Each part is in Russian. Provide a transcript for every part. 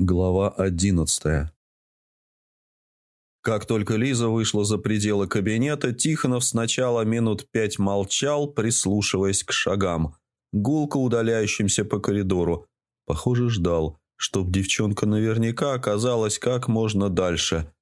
Глава одиннадцатая Как только Лиза вышла за пределы кабинета, Тихонов сначала минут пять молчал, прислушиваясь к шагам, гулко удаляющимся по коридору. Похоже, ждал, чтоб девчонка наверняка оказалась как можно дальше.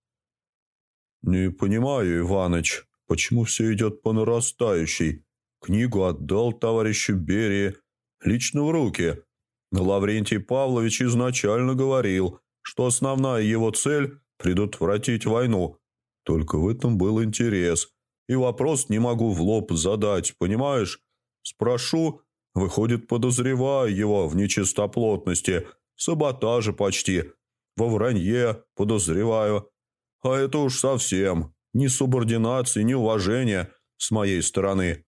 «Не понимаю, Иваныч, почему все идет по нарастающей? Книгу отдал товарищу Берии, лично в руки». Лаврентий Павлович изначально говорил, что основная его цель – предотвратить войну. Только в этом был интерес. И вопрос не могу в лоб задать, понимаешь? Спрошу, выходит, подозреваю его в нечистоплотности, саботаже почти, во вранье подозреваю. А это уж совсем ни субординации, ни уважения с моей стороны.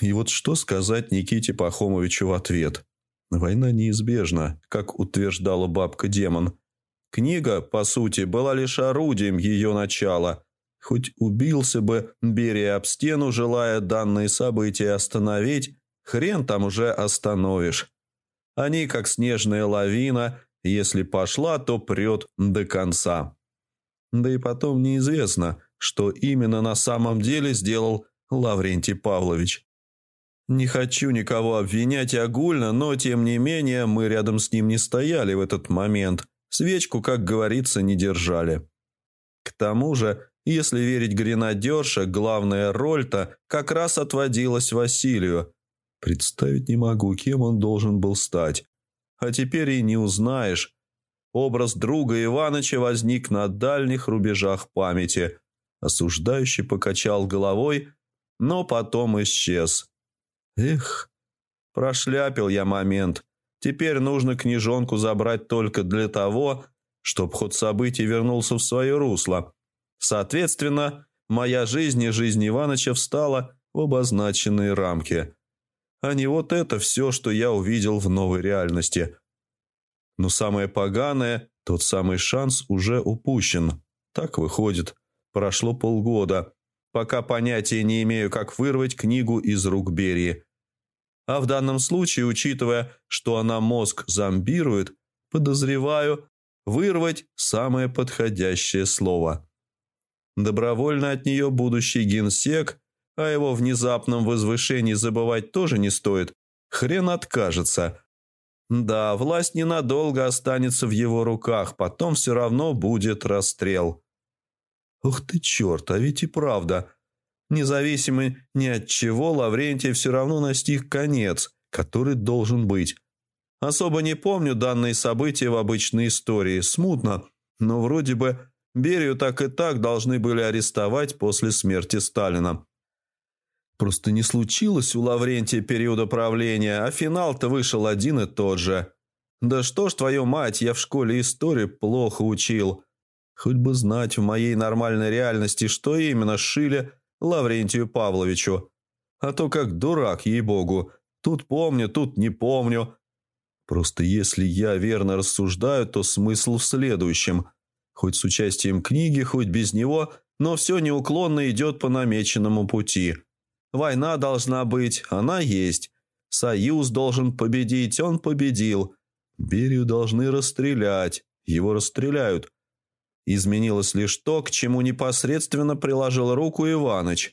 И вот что сказать Никите Пахомовичу в ответ – Война неизбежна, как утверждала бабка-демон. Книга, по сути, была лишь орудием ее начала. Хоть убился бы Берия об стену, желая данные события остановить, хрен там уже остановишь. Они, как снежная лавина, если пошла, то прет до конца. Да и потом неизвестно, что именно на самом деле сделал Лаврентий Павлович. Не хочу никого обвинять огульно, но, тем не менее, мы рядом с ним не стояли в этот момент. Свечку, как говорится, не держали. К тому же, если верить гренадерше, главная роль-то как раз отводилась Василию. Представить не могу, кем он должен был стать. А теперь и не узнаешь. Образ друга Иваныча возник на дальних рубежах памяти. Осуждающий покачал головой, но потом исчез. Эх, прошляпил я момент. Теперь нужно книжонку забрать только для того, чтобы ход событий вернулся в свое русло. Соответственно, моя жизнь и жизнь Иваныча встала в обозначенные рамки. А не вот это все, что я увидел в новой реальности. Но самое поганое, тот самый шанс уже упущен. Так выходит. Прошло полгода, пока понятия не имею, как вырвать книгу из рук Берии. А в данном случае, учитывая, что она мозг зомбирует, подозреваю, вырвать самое подходящее слово. Добровольно от нее будущий генсек, о его внезапном возвышении забывать тоже не стоит, хрен откажется. Да, власть ненадолго останется в его руках, потом все равно будет расстрел. Ух ты черт, а ведь и правда. Независимо ни от чего, Лаврентий все равно настиг конец, который должен быть. Особо не помню данные события в обычной истории, смутно, но вроде бы Берию так и так должны были арестовать после смерти Сталина. Просто не случилось у Лаврентия периода правления, а финал-то вышел один и тот же. Да что ж, твою мать, я в школе истории плохо учил. Хоть бы знать в моей нормальной реальности, что именно шили Лаврентию Павловичу. А то как дурак, ей-богу. Тут помню, тут не помню. Просто если я верно рассуждаю, то смысл в следующем. Хоть с участием книги, хоть без него, но все неуклонно идет по намеченному пути. Война должна быть, она есть. Союз должен победить, он победил. Берию должны расстрелять, его расстреляют. Изменилось лишь то, к чему непосредственно приложил руку Иваныч.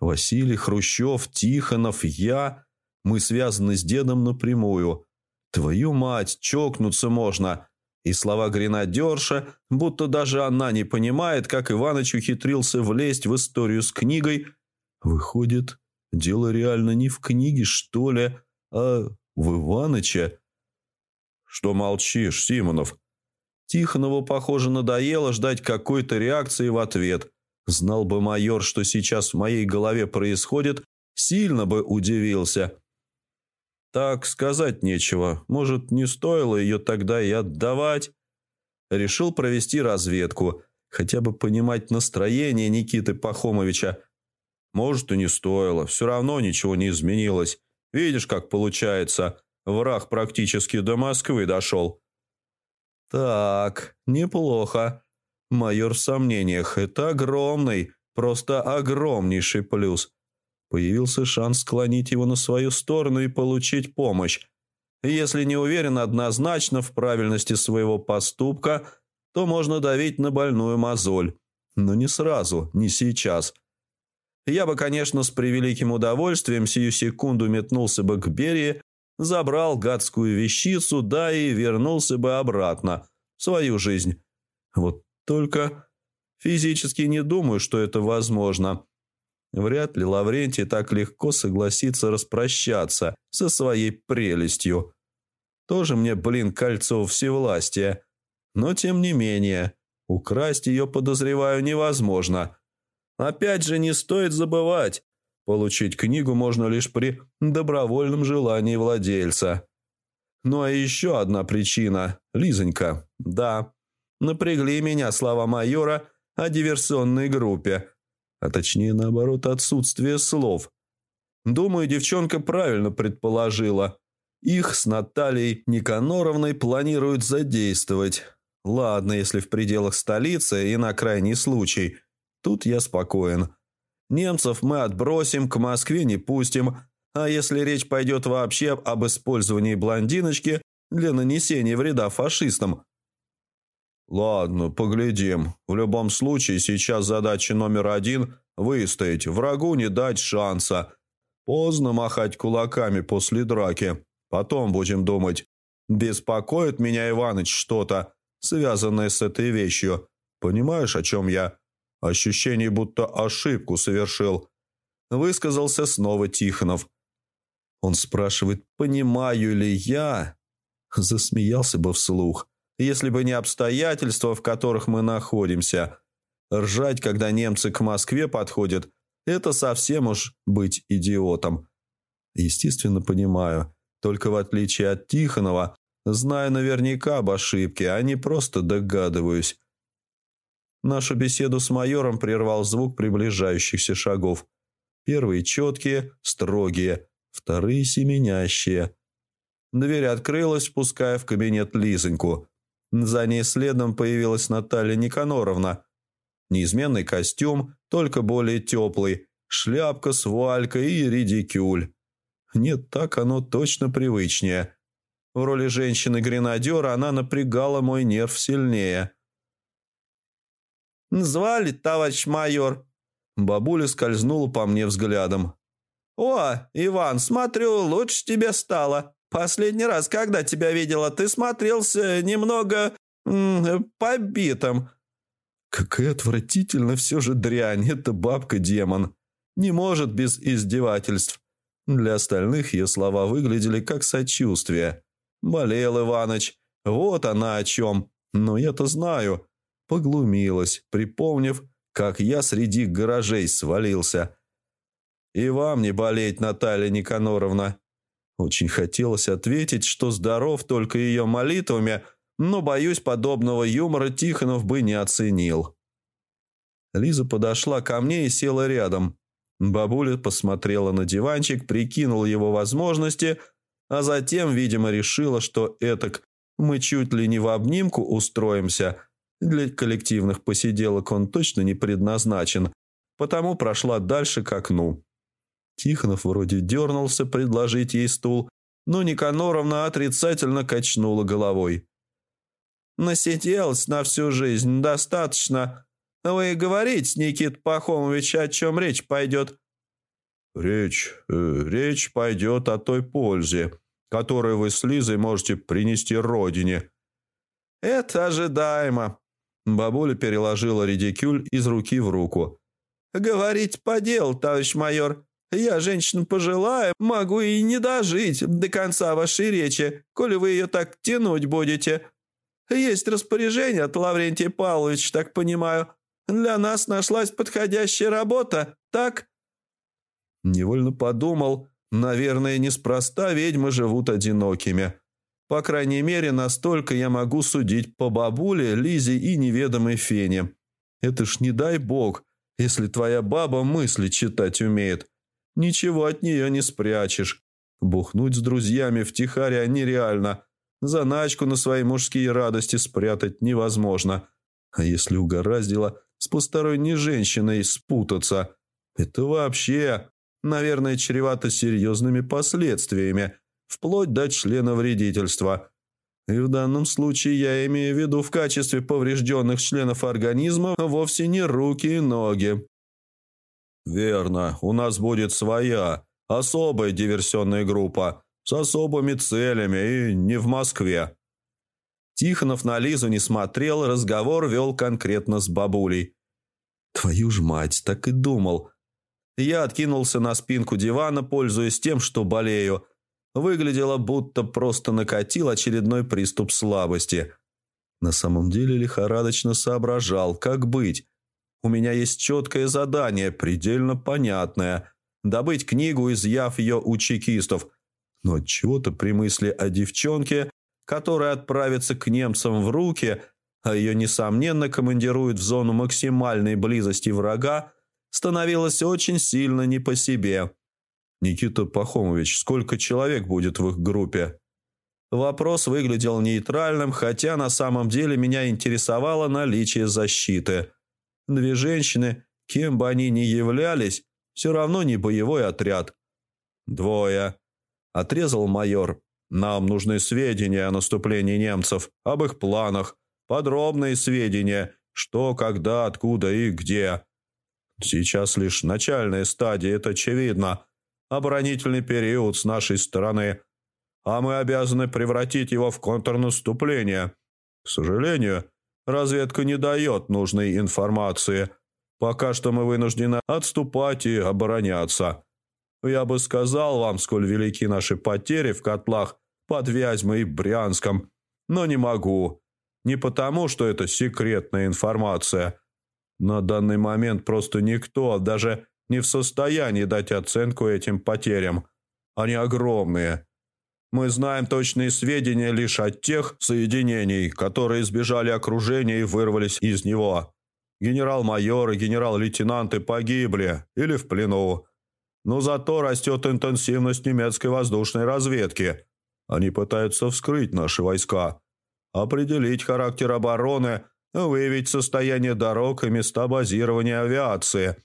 Василий, Хрущев, Тихонов, я. Мы связаны с дедом напрямую. Твою мать, чокнуться можно. И слова гренадерша, будто даже она не понимает, как Иваныч ухитрился влезть в историю с книгой. Выходит, дело реально не в книге, что ли, а в Иваныче. «Что молчишь, Симонов?» Тихонову, похоже, надоело ждать какой-то реакции в ответ. Знал бы майор, что сейчас в моей голове происходит, сильно бы удивился. Так сказать нечего. Может, не стоило ее тогда и отдавать? Решил провести разведку, хотя бы понимать настроение Никиты Пахомовича. Может, и не стоило. Все равно ничего не изменилось. Видишь, как получается. Враг практически до Москвы дошел. Так, неплохо. Майор в сомнениях. Это огромный, просто огромнейший плюс. Появился шанс склонить его на свою сторону и получить помощь. Если не уверен однозначно в правильности своего поступка, то можно давить на больную мозоль. Но не сразу, не сейчас. Я бы, конечно, с превеликим удовольствием сию секунду метнулся бы к Берии, забрал гадскую вещицу, да и вернулся бы обратно в свою жизнь. Вот только физически не думаю, что это возможно. Вряд ли Лаврентий так легко согласится распрощаться со своей прелестью. Тоже мне, блин, кольцо всевластия. Но тем не менее, украсть ее, подозреваю, невозможно. Опять же, не стоит забывать, получить книгу можно лишь при добровольном желании владельца. Ну а еще одна причина, Лизонька, да, напрягли меня слова майора о диверсионной группе, а точнее, наоборот, отсутствие слов. Думаю, девчонка правильно предположила. Их с Натальей Никаноровной планируют задействовать. Ладно, если в пределах столицы и на крайний случай. Тут я спокоен. Немцев мы отбросим, к Москве не пустим. А если речь пойдет вообще об использовании блондиночки для нанесения вреда фашистам? Ладно, поглядим. В любом случае, сейчас задача номер один – выстоять, врагу не дать шанса. Поздно махать кулаками после драки. Потом будем думать. Беспокоит меня, Иваныч, что-то, связанное с этой вещью. Понимаешь, о чем я? Ощущение, будто ошибку совершил. Высказался снова Тихонов. Он спрашивает, понимаю ли я? Засмеялся бы вслух, если бы не обстоятельства, в которых мы находимся. Ржать, когда немцы к Москве подходят, это совсем уж быть идиотом. Естественно, понимаю. Только в отличие от Тихонова, знаю наверняка об ошибке, а не просто догадываюсь. Нашу беседу с майором прервал звук приближающихся шагов. Первые четкие, строгие, вторые семенящие. Дверь открылась, впуская в кабинет Лизоньку. За ней следом появилась Наталья Никаноровна. Неизменный костюм, только более теплый, шляпка с вуалькой и редикюль. Нет, так оно точно привычнее. В роли женщины-гренадера она напрягала мой нерв сильнее. «Звали, товарищ майор?» Бабуля скользнула по мне взглядом. «О, Иван, смотрю, лучше тебе стало. Последний раз, когда тебя видела, ты смотрелся немного побитым». Какая отвратительно все же дрянь, это бабка-демон. Не может без издевательств. Для остальных ее слова выглядели как сочувствие. «Болел Иваныч, вот она о чем. Но я-то знаю». Поглумилась, припомнив, как я среди гаражей свалился. «И вам не болеть, Наталья Никаноровна». Очень хотелось ответить, что здоров только ее молитвами, но, боюсь, подобного юмора Тихонов бы не оценил. Лиза подошла ко мне и села рядом. Бабуля посмотрела на диванчик, прикинула его возможности, а затем, видимо, решила, что этак мы чуть ли не в обнимку устроимся. Для коллективных посиделок он точно не предназначен, потому прошла дальше к окну. Тихонов вроде дернулся предложить ей стул, но Никаноровна отрицательно качнула головой. «Насиделась на всю жизнь, достаточно. Вы говорите, Никит Пахомович, о чем речь пойдет?» «Речь... Э, речь пойдет о той пользе, которую вы с Лизой можете принести родине». «Это ожидаемо». Бабуля переложила редикюль из руки в руку. «Говорить по делу, товарищ майор. Я, женщина пожилая, могу и не дожить до конца вашей речи, коли вы ее так тянуть будете. Есть распоряжение от Лаврентия Павловича, так понимаю. Для нас нашлась подходящая работа, так?» Невольно подумал, наверное, неспроста ведьмы живут одинокими. По крайней мере, настолько я могу судить по бабуле, Лизе и неведомой Фене. Это ж не дай бог, если твоя баба мысли читать умеет. Ничего от нее не спрячешь. Бухнуть с друзьями втихаря нереально. Заначку на свои мужские радости спрятать невозможно. А если угораздило с посторонней женщиной спутаться, это вообще, наверное, чревато серьезными последствиями. Вплоть до члена вредительства. И в данном случае я имею в виду в качестве поврежденных членов организма вовсе не руки и ноги. «Верно, у нас будет своя, особая диверсионная группа с особыми целями и не в Москве». Тихонов на Лизу не смотрел, разговор вел конкретно с бабулей. «Твою ж мать, так и думал». Я откинулся на спинку дивана, пользуясь тем, что болею. Выглядело, будто просто накатил очередной приступ слабости. На самом деле лихорадочно соображал, как быть. У меня есть четкое задание, предельно понятное. Добыть книгу, изъяв ее у чекистов. Но чего-то при мысли о девчонке, которая отправится к немцам в руки, а ее, несомненно, командируют в зону максимальной близости врага, становилось очень сильно не по себе. «Никита Пахомович, сколько человек будет в их группе?» Вопрос выглядел нейтральным, хотя на самом деле меня интересовало наличие защиты. Две женщины, кем бы они ни являлись, все равно не боевой отряд. «Двое», – отрезал майор. «Нам нужны сведения о наступлении немцев, об их планах, подробные сведения, что, когда, откуда и где. Сейчас лишь начальная стадия, это очевидно. Оборонительный период с нашей стороны. А мы обязаны превратить его в контрнаступление. К сожалению, разведка не дает нужной информации. Пока что мы вынуждены отступать и обороняться. Я бы сказал вам, сколь велики наши потери в котлах под Вязьмой и Брянском, но не могу. Не потому, что это секретная информация – на данный момент просто никто даже не в состоянии дать оценку этим потерям. Они огромные. Мы знаем точные сведения лишь от тех соединений, которые избежали окружения и вырвались из него. Генерал-майор и генерал-лейтенанты погибли или в плену. Но зато растет интенсивность немецкой воздушной разведки. Они пытаются вскрыть наши войска, определить характер обороны – выявить состояние дорог и места базирования авиации.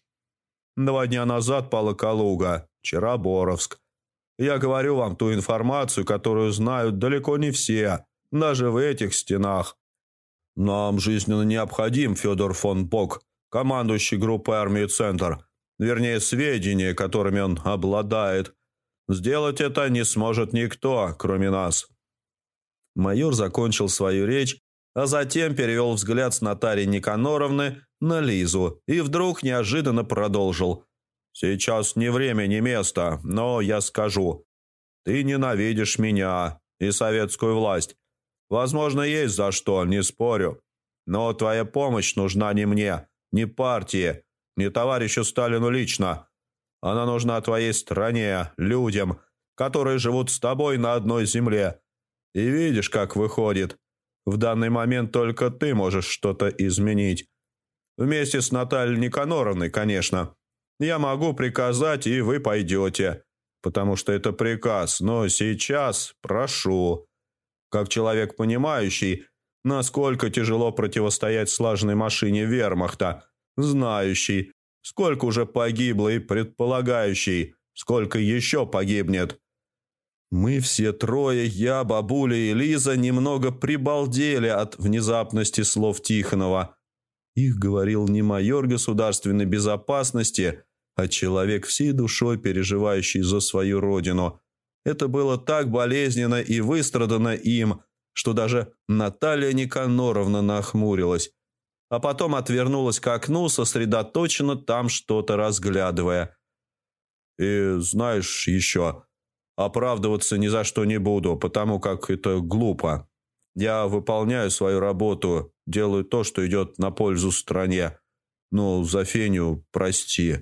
Два дня назад пала Калуга, вчера Боровск. Я говорю вам ту информацию, которую знают далеко не все, даже в этих стенах. Нам жизненно необходим Федор фон Бок, командующий группой армии «Центр», вернее, сведения, которыми он обладает. Сделать это не сможет никто, кроме нас. Майор закончил свою речь а затем перевел взгляд с Натальи Никаноровны на Лизу и вдруг неожиданно продолжил. «Сейчас не время, не место, но я скажу. Ты ненавидишь меня и советскую власть. Возможно, есть за что, не спорю. Но твоя помощь нужна не мне, не партии, не товарищу Сталину лично. Она нужна твоей стране, людям, которые живут с тобой на одной земле. И видишь, как выходит. В данный момент только ты можешь что-то изменить. Вместе с Натальей Никаноровной, конечно. Я могу приказать, и вы пойдете. Потому что это приказ. Но сейчас прошу. Как человек понимающий, насколько тяжело противостоять слаженной машине вермахта, знающий, сколько уже погибло и предполагающий, сколько еще погибнет. Мы все трое, я, бабуля и Лиза, немного прибалдели от внезапности слов Тихонова. Их говорил не майор государственной безопасности, а человек всей душой, переживающий за свою родину. Это было так болезненно и выстрадано им, что даже Наталья Никаноровна нахмурилась, а потом отвернулась к окну, сосредоточенно там что-то разглядывая. «И знаешь еще...» Оправдываться ни за что не буду, потому как это глупо. Я выполняю свою работу, делаю то, что идет на пользу стране. Ну, за Феню прости».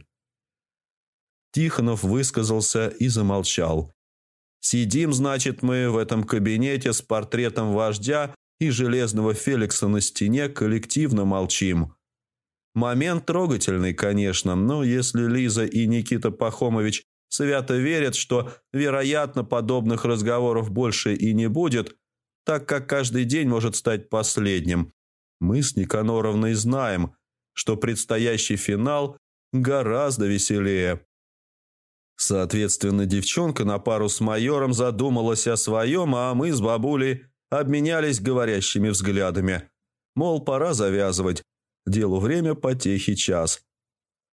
Тихонов высказался и замолчал. «Сидим, значит, мы в этом кабинете с портретом вождя и железного Феликса на стене коллективно молчим». Момент трогательный, конечно, но если Лиза и Никита Пахомович свято верят, что, вероятно, подобных разговоров больше и не будет, так как каждый день может стать последним. Мы с Никаноровной знаем, что предстоящий финал гораздо веселее. Соответственно, девчонка на пару с майором задумалась о своем, а мы с бабулей обменялись говорящими взглядами. Мол, пора завязывать. Делу время, потехи час.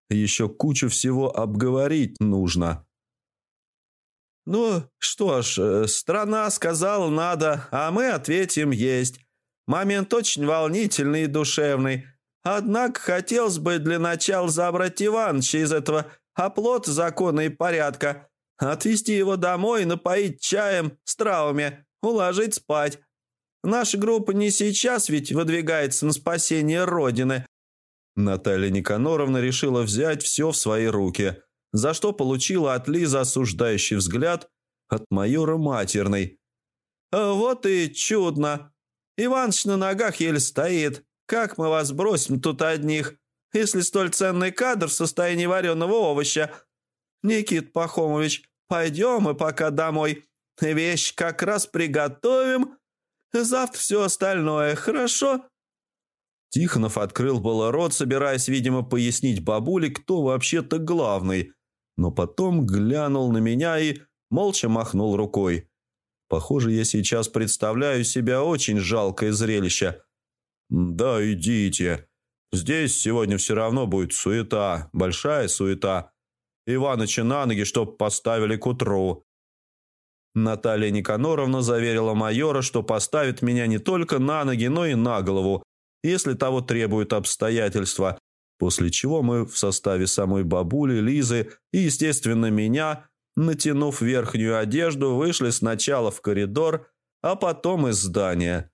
Еще кучу всего обговорить нужно. «Ну, что ж, э, страна сказала надо, а мы ответим есть. Момент очень волнительный и душевный. Однако хотелось бы для начала забрать Иваныча из этого оплота закона и порядка, отвезти его домой, напоить чаем с травами, уложить спать. Наша группа не сейчас ведь выдвигается на спасение Родины». Наталья Никаноровна решила взять все в свои руки, за что получила от Лизы осуждающий взгляд от майора матерной. «А «Вот и чудно. Иваныч на ногах еле стоит. Как мы вас бросим тут одних, если столь ценный кадр в состоянии вареного овоща? Никит Пахомович, пойдем мы пока домой. Вещь как раз приготовим, Завтра все остальное, хорошо?» Тихонов открыл было рот, собираясь, видимо, пояснить бабуле, кто вообще-то главный, но потом глянул на меня и молча махнул рукой. Похоже, я сейчас представляю себя очень жалкое зрелище. «Да, идите. Здесь сегодня все равно будет суета, большая суета. Иваныча на ноги, чтоб поставили к утру. Наталья Никаноровна заверила майора, что поставит меня не только на ноги, но и на голову, если того требуют обстоятельства, после чего мы в составе самой бабули, Лизы и, естественно, меня, натянув верхнюю одежду, вышли сначала в коридор, а потом из здания.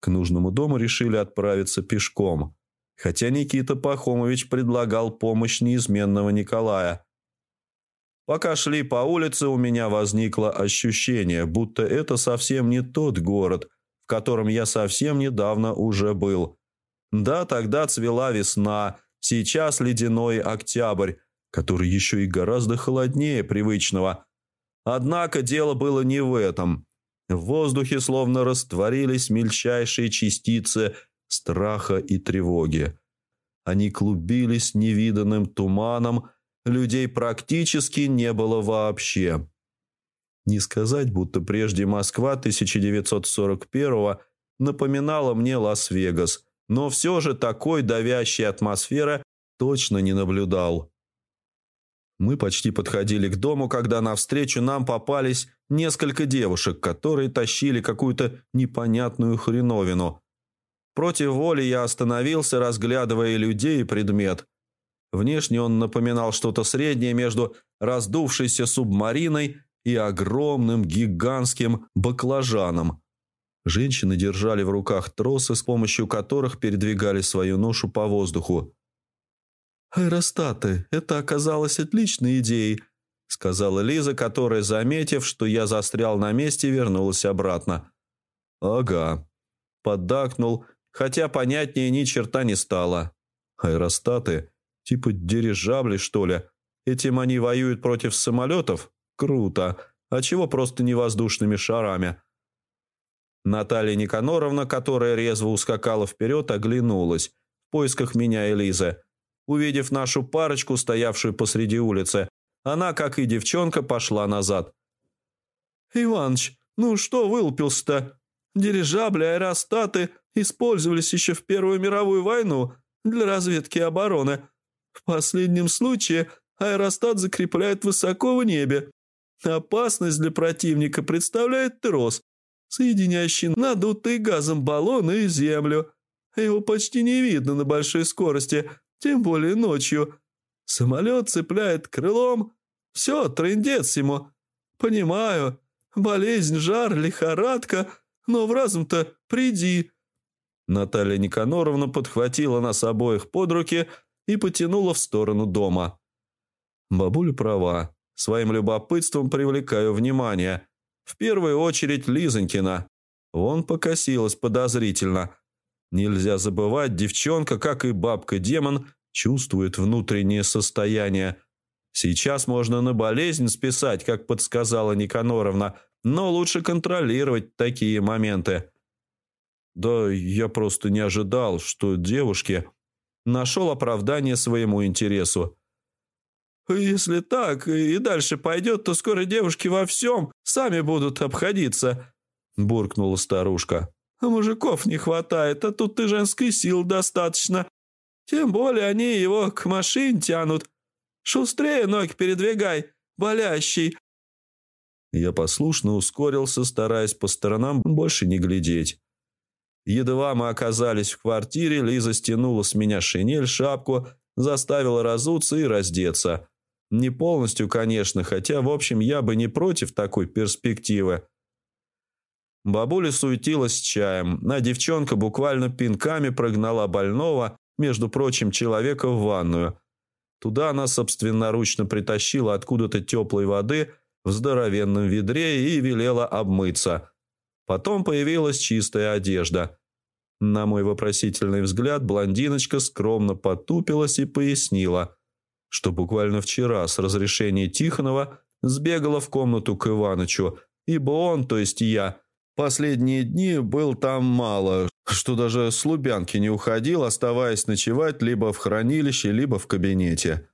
К нужному дому решили отправиться пешком, хотя Никита Пахомович предлагал помощь неизменного Николая – Пока шли по улице, у меня возникло ощущение, будто это совсем не тот город, в котором я совсем недавно уже был. Да, тогда цвела весна, сейчас ледяной октябрь, который еще и гораздо холоднее привычного. Однако дело было не в этом. В воздухе словно растворились мельчайшие частицы страха и тревоги. Они клубились невиданным туманом, людей практически не было вообще. Не сказать, будто прежде Москва 1941 напоминала мне Лас-Вегас, но все же такой давящей атмосферы точно не наблюдал. Мы почти подходили к дому, когда навстречу нам попались несколько девушек, которые тащили какую-то непонятную хреновину. Против воли я остановился, разглядывая людей и предмет. Внешне он напоминал что-то среднее между раздувшейся субмариной и огромным гигантским баклажаном. Женщины держали в руках тросы, с помощью которых передвигали свою ношу по воздуху. «Аэростаты, это оказалось отличной идеей», — сказала Лиза, которая, заметив, что я застрял на месте, вернулась обратно. «Ага», — поддакнул, хотя понятнее ни черта не стало. «Аэростаты Типа дирижабли, что ли? Этим они воюют против самолетов? Круто. А чего просто не воздушными шарами? Наталья Никаноровна, которая резво ускакала вперед, оглянулась в поисках меня и Лизы. Увидев нашу парочку, стоявшую посреди улицы, она, как и девчонка, пошла назад. «Иваныч, ну что вылупился-то? Дирижабли, аэростаты использовались еще в Первую мировую войну для разведки и обороны. В последнем случае аэростат закрепляют высоко в небе. Опасность для противника представляет трос, соединяющий надутый газом баллон и землю. Его почти не видно на большой скорости, тем более ночью. Самолет цепляет крылом. Все, трындец ему. Понимаю, болезнь, жар, лихорадка, но в разум-то приди. Наталья Никаноровна подхватила нас обоих под руки – и потянула в сторону дома. Бабуля права. Своим любопытством привлекаю внимание. В первую очередь Лизонькина. Вон покосилась подозрительно. Нельзя забывать, девчонка, как и бабка-демон, чувствует внутреннее состояние. Сейчас можно на болезнь списать, как подсказала Никаноровна, но лучше контролировать такие моменты. Да я просто не ожидал, что девушки нашел оправдание своему интересу. Если так и дальше пойдет, то скоро девушки во всем сами будут обходиться», – буркнула старушка. «А мужиков не хватает, а тут и женской сил достаточно. Тем более они его к машине тянут. Шустрее ноги передвигай, болящий». Я послушно ускорился, стараясь по сторонам больше не глядеть. Едва мы оказались в квартире, Лиза стянула с меня шинель, шапку, заставила разуться и раздеться. Не полностью, конечно, хотя, в общем, я бы не против такой перспективы. Бабуля суетилась с чаем, а девчонка буквально пинками прогнала больного, между прочим, человека в ванную. Туда она собственноручно притащила откуда-то теплой воды в здоровенном ведре и велела обмыться. Потом появилась чистая одежда. На мой вопросительный взгляд блондиночка скромно потупилась и пояснила, что буквально вчера с разрешения Тихонова сбегала в комнату к Иванычу, ибо он, то есть я, последние дни был там мало, что даже с Лубянки не уходил, оставаясь ночевать либо в хранилище, либо в кабинете.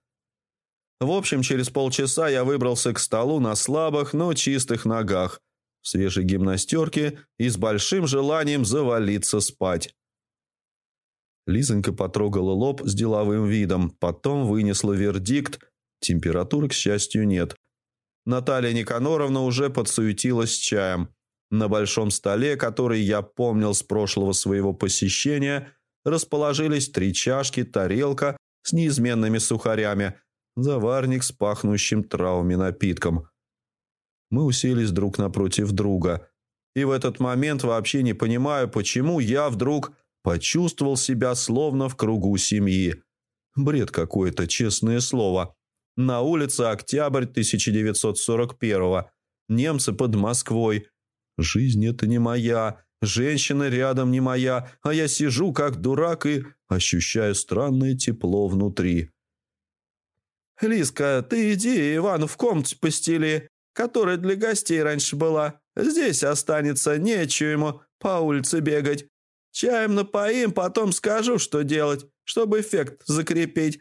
В общем, через полчаса я выбрался к столу на слабых, но чистых ногах – в свежей гимнастерке и с большим желанием завалиться спать. Лизонька потрогала лоб с деловым видом, потом вынесла вердикт. Температуры, к счастью, нет. Наталья Никаноровна уже подсуетилась с чаем. На большом столе, который я помнил с прошлого своего посещения, расположились три чашки, тарелка с неизменными сухарями, заварник с пахнущим травами напитком – мы уселись друг напротив друга. И в этот момент вообще не понимаю, почему я вдруг почувствовал себя словно в кругу семьи. Бред какой-то, честное слово. На улице Октябрь 1941-го. Немцы под Москвой. Жизнь это не моя, женщина рядом не моя, а я сижу как дурак и ощущаю странное тепло внутри. «Лиска, ты иди Ивану в комнате постели», которая для гостей раньше была. Здесь останется, нечего ему по улице бегать. Чаем напоим, потом скажу, что делать, чтобы эффект закрепить.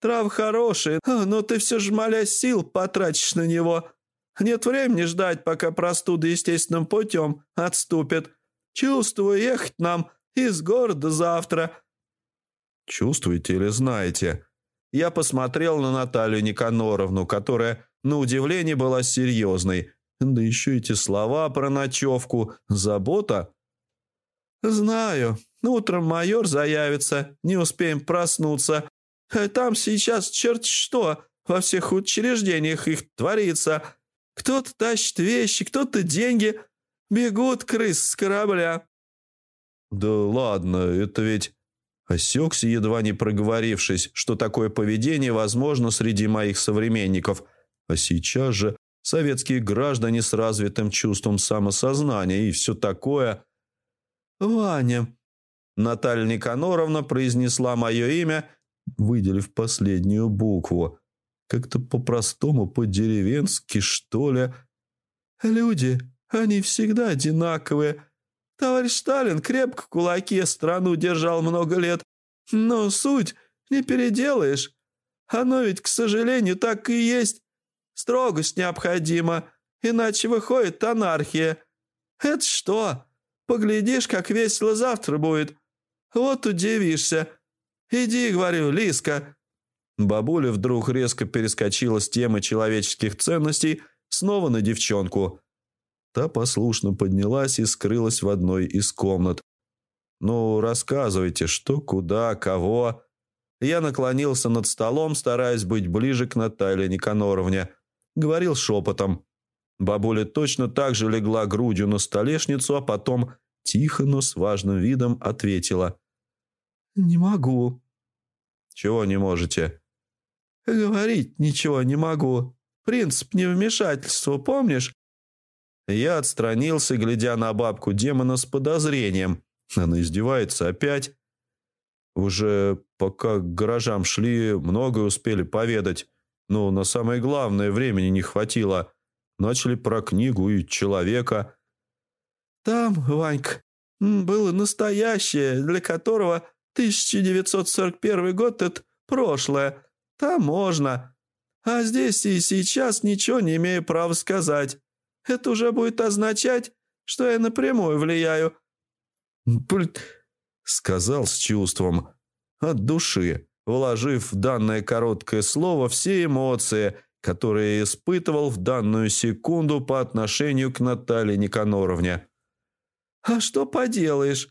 Трав хорошие, но ты все же, молясь, сил потратишь на него. Нет времени ждать, пока простуда естественным путем отступит. Чувствую, ехать нам из города завтра». «Чувствуете или знаете?» Я посмотрел на Наталью Никаноровну, которая на удивление была серьезной. Да еще эти слова про ночевку. Забота. «Знаю. Утром майор заявится. Не успеем проснуться. Там сейчас черт что. Во всех учреждениях их творится. Кто-то тащит вещи, кто-то деньги. Бегут крыс с корабля». «Да ладно, это ведь...» Осекся, едва не проговорившись, что такое поведение возможно среди моих современников – а сейчас же советские граждане с развитым чувством самосознания и все такое. «Ваня», — Наталья Никаноровна произнесла мое имя, выделив последнюю букву. Как-то по-простому, по-деревенски, что ли. «Люди, они всегда одинаковые. Товарищ Сталин крепко в кулаке страну держал много лет. Но суть не переделаешь. Оно ведь, к сожалению, так и есть. Строгость необходима, иначе выходит анархия. Это что? Поглядишь, как весело завтра будет. Вот удивишься. Иди, говорю, Лиска». Бабуля вдруг резко перескочила с темы человеческих ценностей снова на девчонку. Та послушно поднялась и скрылась в одной из комнат. «Ну, рассказывайте, что, куда, кого...» Я наклонился над столом, стараясь быть ближе к Наталье Никаноровне говорил шепотом. Бабуля точно так же легла грудью на столешницу, а потом тихо, но с важным видом ответила. «Не могу». «Чего не можете?» «Говорить ничего не могу. Принцип невмешательства, помнишь?» Я отстранился, глядя на бабку демона с подозрением. Она издевается опять. Уже пока к гаражам шли, многое успели поведать. Но на самое главное времени не хватило. Начали про книгу и человека. Там, Ванька, было настоящее, для которого 1941 год – это прошлое. Там можно. А здесь и сейчас ничего не имею права сказать. Это уже будет означать, что я напрямую влияю». «Блин», — сказал с чувством, от души, вложив в данное короткое слово все эмоции, которые испытывал в данную секунду по отношению к Наталье Никаноровне. «А что поделаешь?»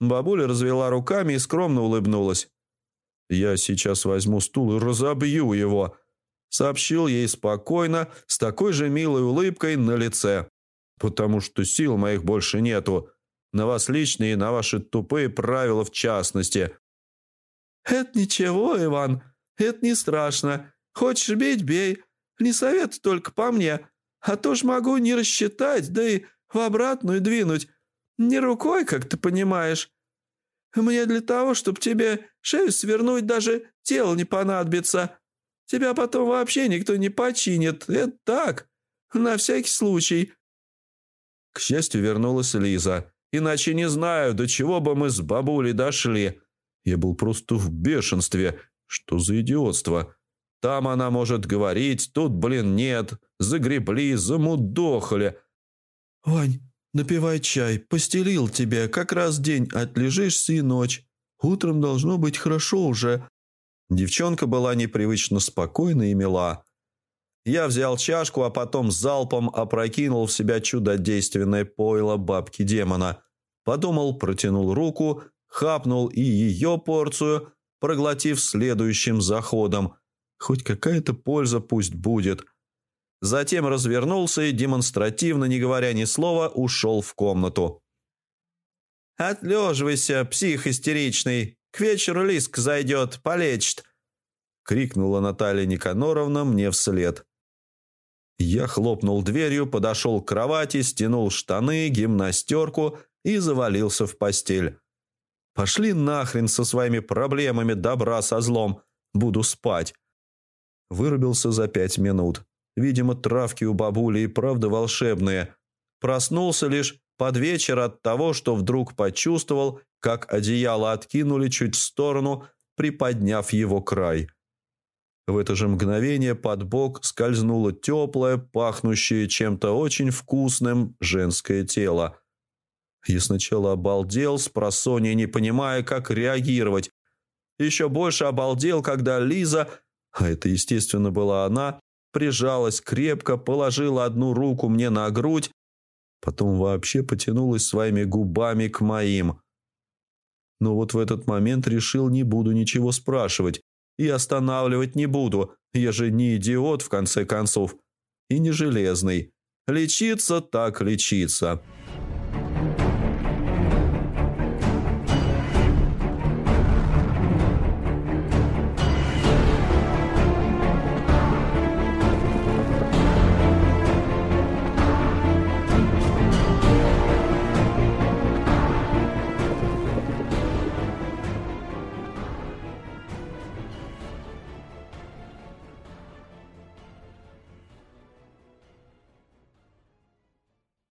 Бабуля развела руками и скромно улыбнулась. «Я сейчас возьму стул и разобью его», — сообщил ей спокойно, с такой же милой улыбкой на лице. «Потому что сил моих больше нету. На вас личные и на ваши тупые правила в частности». «Это ничего, Иван, это не страшно. Хочешь бить – бей. Не совет только по мне. А то ж могу не рассчитать, да и в обратную двинуть. Не рукой, как ты понимаешь. Мне для того, чтобы тебе шею свернуть, даже тело не понадобится. Тебя потом вообще никто не починит. Это так, на всякий случай». К счастью, вернулась Лиза. Иначе не знаю, до чего бы мы с бабулей дошли. Я был просто в бешенстве. Что за идиотство? Там она может говорить, тут, блин, нет. Загребли, замудохали. «Вань, напивай чай. Постелил тебе. Как раз день отлежишься и ночь. Утром должно быть хорошо уже». Девчонка была непривычно спокойна и мила. Я взял чашку, а потом залпом опрокинул в себя чудодейственное пойло бабки-демона. Подумал, протянул руку, хапнул и ее порцию, проглотив следующим заходом – Хоть какая-то польза пусть будет. Затем развернулся и, демонстративно, не говоря ни слова, ушел в комнату. «Отлеживайся, псих истеричный. К вечеру Лиск зайдет, полечит», — крикнула Наталья Никаноровна мне вслед. Я хлопнул дверью, подошел к кровати, стянул штаны, гимнастерку и завалился в постель. «Пошли нахрен со своими проблемами добра со злом. Буду спать». Вырубился за пять минут. Видимо, травки у бабули и правда волшебные. Проснулся лишь под вечер от того, что вдруг почувствовал, как одеяло откинули чуть в сторону, приподняв его край. В это же мгновение под бок скользнуло теплое, пахнущее чем-то очень вкусным женское тело. Я сначала обалдел, с просонья не понимая, как реагировать. Еще больше обалдел, когда Лиза а это, естественно, была она, прижалась крепко, положила одну руку мне на грудь, потом вообще потянулась своими губами к моим. Но вот в этот момент решил, не буду ничего спрашивать и останавливать не буду, я же не идиот, в конце концов, и не железный. Лечиться так лечиться.